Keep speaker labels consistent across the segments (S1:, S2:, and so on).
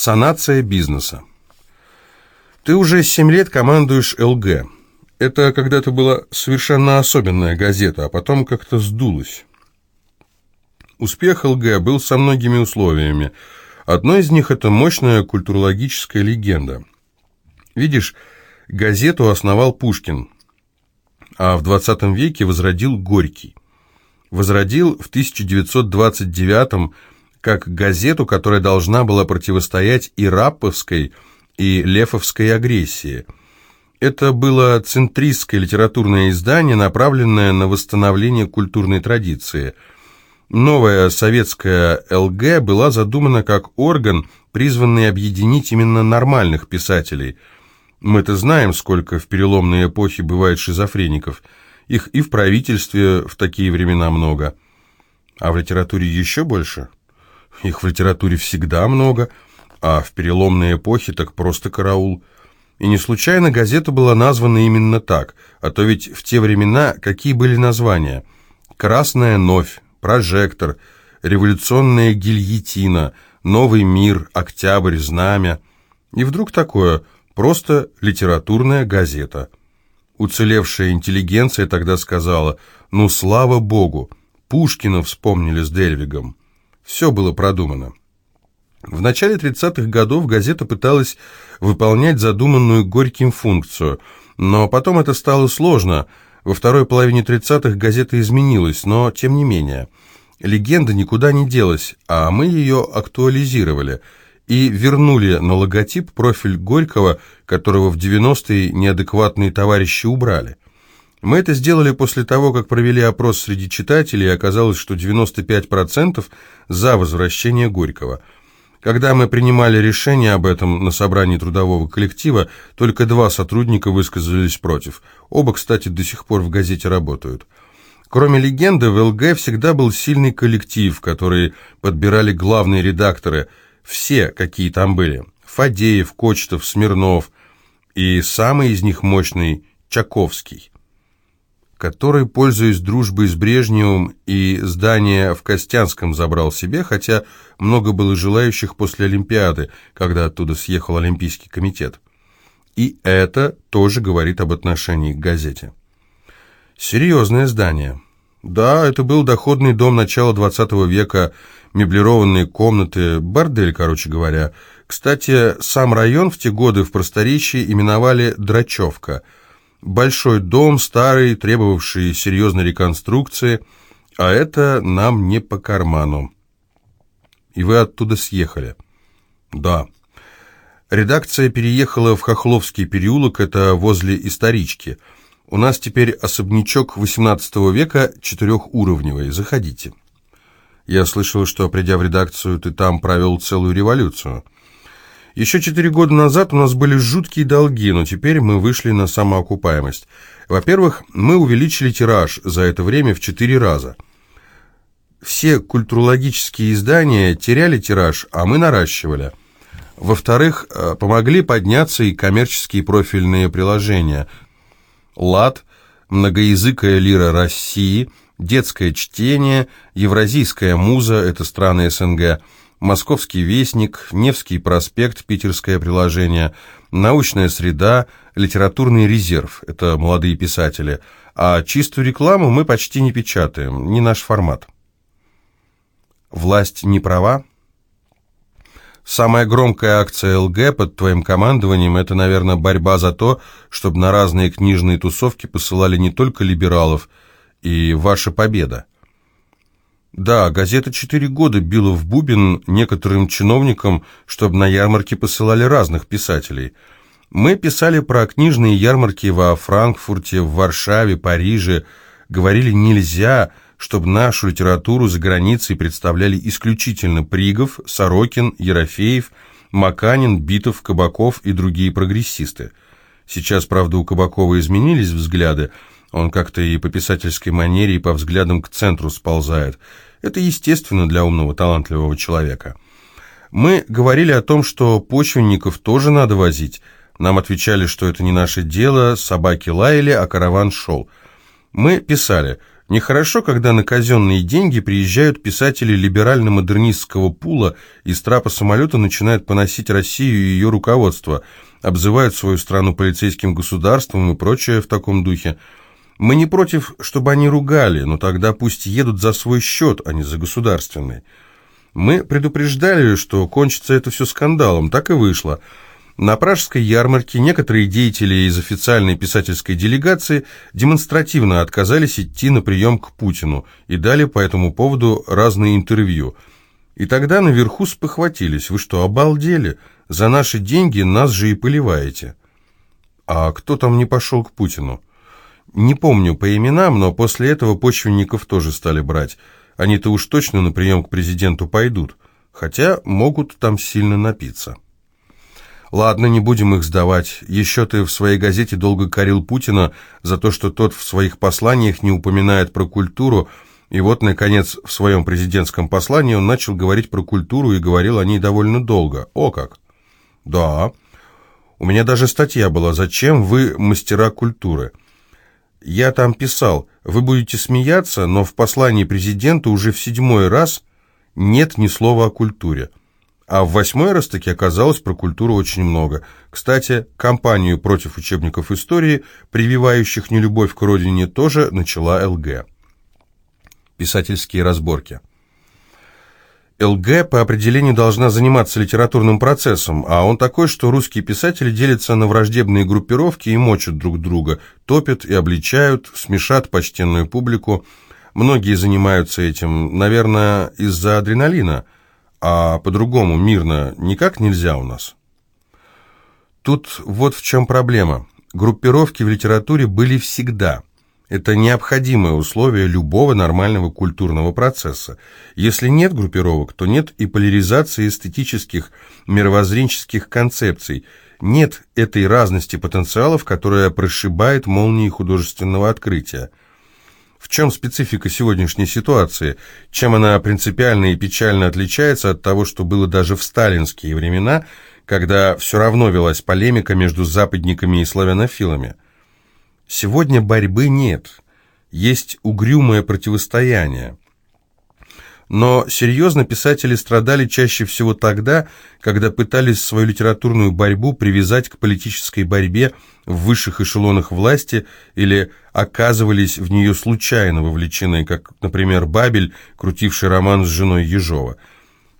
S1: Санация бизнеса. Ты уже семь лет командуешь ЛГ. Это когда-то была совершенно особенная газета, а потом как-то сдулась. Успех ЛГ был со многими условиями. Одно из них – это мощная культурологическая легенда. Видишь, газету основал Пушкин, а в 20 веке возродил Горький. Возродил в 1929 как газету, которая должна была противостоять и рапповской, и лефовской агрессии. Это было центристское литературное издание, направленное на восстановление культурной традиции – Новая советская ЛГ была задумана как орган, призванный объединить именно нормальных писателей. Мы-то знаем, сколько в переломные эпохи бывает шизофреников. Их и в правительстве в такие времена много. А в литературе еще больше? Их в литературе всегда много, а в переломные эпохи так просто караул. И не случайно газета была названа именно так, а то ведь в те времена какие были названия? «Красная новь», прожектор, революционная гильотина, новый мир, октябрь, знамя. И вдруг такое, просто литературная газета. Уцелевшая интеллигенция тогда сказала, ну слава богу, Пушкина вспомнили с Дельвигом. Все было продумано. В начале 30-х годов газета пыталась выполнять задуманную Горьким функцию, но потом это стало сложно – во второй половине 30-х газета изменилась, но тем не менее. Легенда никуда не делась, а мы ее актуализировали и вернули на логотип профиль Горького, которого в 90-е неадекватные товарищи убрали. Мы это сделали после того, как провели опрос среди читателей, и оказалось, что 95% за возвращение Горького – когда мы принимали решение об этом на собрании трудового коллектива, только два сотрудника высказались против. Оба, кстати, до сих пор в газете работают. Кроме легенды, в ЛГ всегда был сильный коллектив, который подбирали главные редакторы, все, какие там были. Фадеев, Кочетов, Смирнов и самый из них мощный – Чаковский который, пользуясь дружбой с Брежневым, и здание в Костянском забрал себе, хотя много было желающих после Олимпиады, когда оттуда съехал Олимпийский комитет. И это тоже говорит об отношении к газете. Серьезное здание. Да, это был доходный дом начала 20 века, меблированные комнаты, бордель, короче говоря. Кстати, сам район в те годы в просторечии именовали «Драчевка», Большой дом, старый, требовавший серьезной реконструкции, а это нам не по карману. И вы оттуда съехали? Да. Редакция переехала в Хохловский переулок, это возле исторички. У нас теперь особнячок XVIII века, четырехуровневый. Заходите. Я слышал, что, придя в редакцию, ты там провел целую революцию. Еще четыре года назад у нас были жуткие долги, но теперь мы вышли на самоокупаемость. Во-первых, мы увеличили тираж за это время в четыре раза. Все культурологические издания теряли тираж, а мы наращивали. Во-вторых, э, помогли подняться и коммерческие профильные приложения. ЛАД, многоязыкая лира России, детское чтение, евразийская муза, это страны СНГ – Московский вестник, Невский проспект, питерское приложение, научная среда, литературный резерв, это молодые писатели, а чистую рекламу мы почти не печатаем, не наш формат. Власть не права? Самая громкая акция ЛГ под твоим командованием – это, наверное, борьба за то, чтобы на разные книжные тусовки посылали не только либералов, и ваша победа. Да, газета четыре года била в бубен некоторым чиновникам, чтобы на ярмарки посылали разных писателей. Мы писали про книжные ярмарки во Франкфурте, в Варшаве, Париже. Говорили, нельзя, чтобы нашу литературу за границей представляли исключительно Пригов, Сорокин, Ерофеев, Маканин, Битов, Кабаков и другие прогрессисты. Сейчас, правда, у Кабакова изменились взгляды, он как-то и по писательской манере, и по взглядам к центру сползает. Это естественно для умного, талантливого человека. Мы говорили о том, что почвенников тоже надо возить. Нам отвечали, что это не наше дело, собаки лаяли, а караван шел. Мы писали, Нехорошо, когда на казенные деньги приезжают писатели либерально-модернистского пула и с трапа самолета начинают поносить Россию и ее руководство, обзывают свою страну полицейским государством и прочее в таком духе. Мы не против, чтобы они ругали, но тогда пусть едут за свой счет, а не за государственный. Мы предупреждали, что кончится это все скандалом, так и вышло – на пражской ярмарке некоторые деятели из официальной писательской делегации демонстративно отказались идти на прием к Путину и дали по этому поводу разные интервью. И тогда наверху спохватились. Вы что, обалдели? За наши деньги нас же и поливаете. А кто там не пошел к Путину? Не помню по именам, но после этого почвенников тоже стали брать. Они-то уж точно на прием к президенту пойдут, хотя могут там сильно напиться. Ладно, не будем их сдавать. Еще ты в своей газете долго корил Путина за то, что тот в своих посланиях не упоминает про культуру, и вот, наконец, в своем президентском послании он начал говорить про культуру и говорил о ней довольно долго. О как! Да. У меня даже статья была «Зачем вы мастера культуры?» Я там писал, вы будете смеяться, но в послании президента уже в седьмой раз нет ни слова о культуре. А в восьмой раз таки оказалось про культуру очень много. Кстати, кампанию против учебников истории, прививающих нелюбовь к родине, тоже начала ЛГ. Писательские разборки. ЛГ по определению должна заниматься литературным процессом, а он такой, что русские писатели делятся на враждебные группировки и мочат друг друга, топят и обличают, смешат почтенную публику. Многие занимаются этим, наверное, из-за адреналина – а по-другому, мирно, никак нельзя у нас. Тут вот в чем проблема. Группировки в литературе были всегда. Это необходимое условие любого нормального культурного процесса. Если нет группировок, то нет и поляризации эстетических, мировоззренческих концепций, нет этой разности потенциалов, которая прошибает молнии художественного открытия. В чем специфика сегодняшней ситуации? Чем она принципиально и печально отличается от того, что было даже в сталинские времена, когда все равно велась полемика между западниками и славянофилами? Сегодня борьбы нет. Есть угрюмое противостояние. Но серьезно писатели страдали чаще всего тогда, когда пытались свою литературную борьбу привязать к политической борьбе в высших эшелонах власти или оказывались в нее случайно вовлечены, как, например, Бабель, крутивший роман с женой Ежова.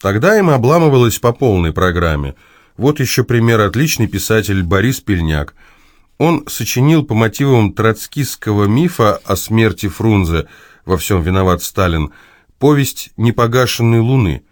S1: Тогда им обламывалось по полной программе. Вот еще пример отличный писатель Борис Пельняк. Он сочинил по мотивам троцкистского мифа о смерти Фрунзе «Во всем виноват Сталин» повесть «Непогашенной луны».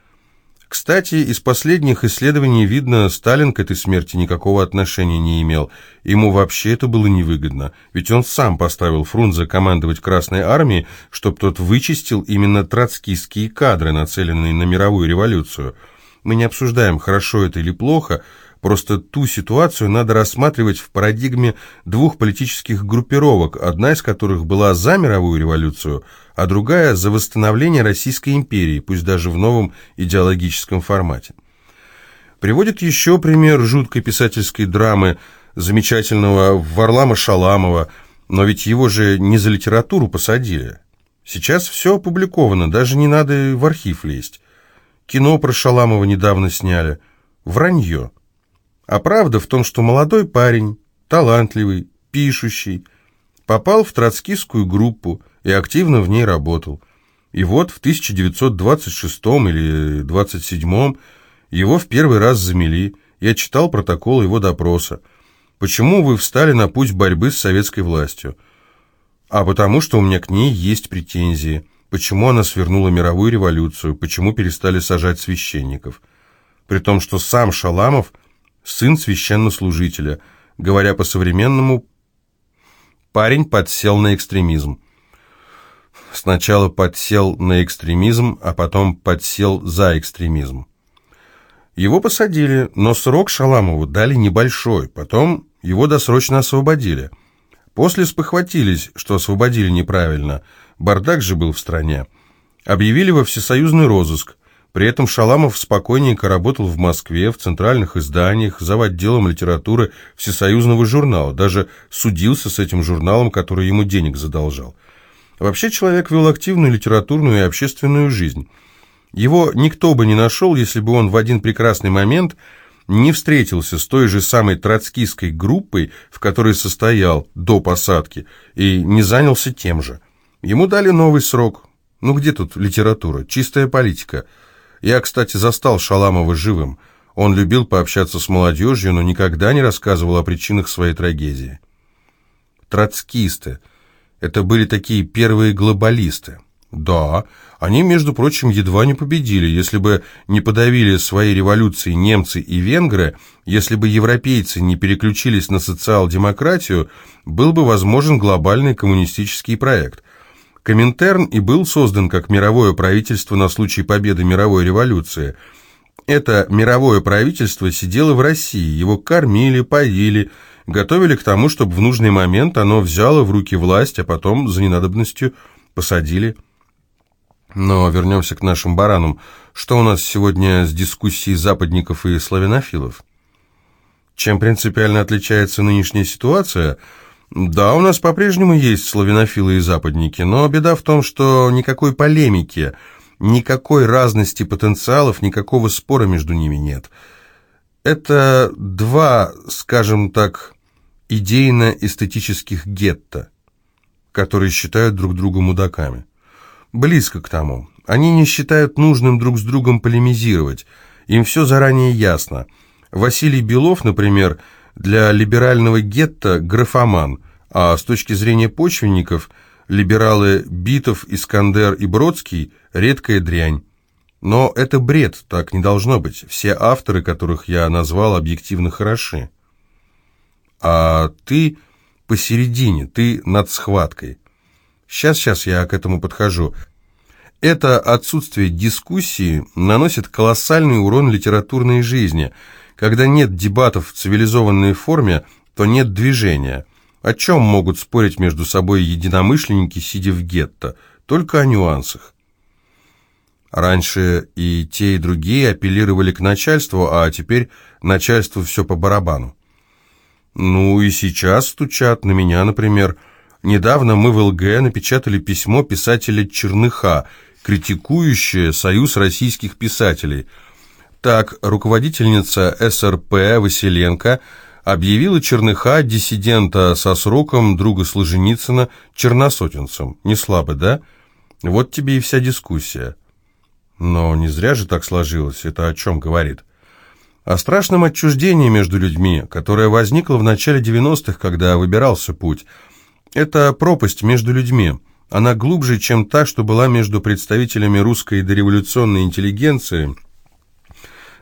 S1: Кстати, из последних исследований видно, Сталин к этой смерти никакого отношения не имел. Ему вообще это было невыгодно, ведь он сам поставил Фрунзе командовать Красной Армией, чтобы тот вычистил именно троцкистские кадры, нацеленные на мировую революцию. Мы не обсуждаем, хорошо это или плохо, Просто ту ситуацию надо рассматривать в парадигме двух политических группировок, одна из которых была за мировую революцию, а другая за восстановление Российской империи, пусть даже в новом идеологическом формате. Приводит еще пример жуткой писательской драмы замечательного Варлама Шаламова, но ведь его же не за литературу посадили. Сейчас все опубликовано, даже не надо в архив лезть. Кино про Шаламова недавно сняли. Вранье. А правда в том, что молодой парень, талантливый, пишущий, попал в троцкистскую группу и активно в ней работал. И вот в 1926 или 27 его в первый раз замели. Я читал протокол его допроса. Почему вы встали на путь борьбы с советской властью? А потому что у меня к ней есть претензии. Почему она свернула мировую революцию? Почему перестали сажать священников? При том, что сам Шаламов – сын священнослужителя. Говоря по-современному, парень подсел на экстремизм. Сначала подсел на экстремизм, а потом подсел за экстремизм. Его посадили, но срок Шаламову дали небольшой, потом его досрочно освободили. После спохватились, что освободили неправильно, бардак же был в стране. Объявили во всесоюзный розыск – при этом Шаламов спокойненько работал в Москве, в центральных изданиях, за отделом литературы Всесоюзного журнала, даже судился с этим журналом, который ему денег задолжал. Вообще человек вел активную литературную и общественную жизнь. Его никто бы не нашел, если бы он в один прекрасный момент не встретился с той же самой троцкистской группой, в которой состоял до посадки, и не занялся тем же. Ему дали новый срок. Ну где тут литература? Чистая политика. Я, кстати, застал Шаламова живым. Он любил пообщаться с молодежью, но никогда не рассказывал о причинах своей трагедии. Троцкисты. Это были такие первые глобалисты. Да, они, между прочим, едва не победили. Если бы не подавили свои революции немцы и венгры, если бы европейцы не переключились на социал-демократию, был бы возможен глобальный коммунистический проект. Коминтерн и был создан как мировое правительство на случай победы мировой революции. Это мировое правительство сидело в России, его кормили, поили, готовили к тому, чтобы в нужный момент оно взяло в руки власть, а потом за ненадобностью посадили но вернемся к нашим баранам. Что у нас сегодня с дискуссией западников и славянофилов? Чем принципиально отличается нынешняя ситуация? Да, у нас по-прежнему есть славянофилы и западники, но беда в том, что никакой полемики, никакой разности потенциалов, никакого спора между ними нет. Это два, скажем так, идейно-эстетических гетто, которые считают друг друга мудаками близко к тому. Они не считают нужным друг с другом полемизировать. Им все заранее ясно. Василий Белов, например, для либерального гетто графоман, а с точки зрения почвенников либералы Битов, Искандер и Бродский – редкая дрянь. Но это бред, так не должно быть. Все авторы, которых я назвал, объективно хороши. А ты посередине, ты над схваткой. Сейчас, сейчас я к этому подхожу. Это отсутствие дискуссии наносит колоссальный урон литературной жизни. Когда нет дебатов в цивилизованной форме, то нет движения. О чем могут спорить между собой единомышленники, сидя в гетто? Только о нюансах. Раньше и те, и другие апеллировали к начальству, а теперь начальству все по барабану. Ну и сейчас стучат на меня, например, Недавно мы в ЛГ напечатали письмо писателя Черныха, критикующее Союз российских писателей. Так, руководительница СРП Василенко объявила Черныха, диссидента со сроком друга Солженицына, черносотенцем. Не слабо, да? Вот тебе и вся дискуссия. Но не зря же так сложилось. Это о чем говорит? О страшном отчуждении между людьми, которое возникло в начале 90-х, когда выбирался путь – это пропасть между людьми. Она глубже, чем та, что была между представителями русской дореволюционной интеллигенции,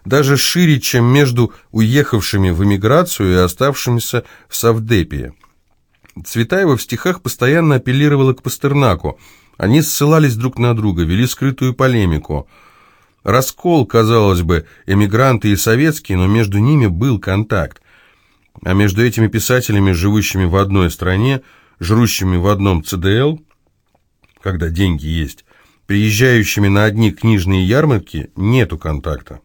S1: даже шире, чем между уехавшими в эмиграцию и оставшимися в Савдепии. Цветаева в стихах постоянно апеллировала к Пастернаку. Они ссылались друг на друга, вели скрытую полемику. Раскол, казалось бы, эмигранты и советские, но между ними был контакт. А между этими писателями, живущими в одной стране, жрущими в одном ЦДЛ, когда деньги есть, приезжающими на одни книжные ярмарки, нету контакта.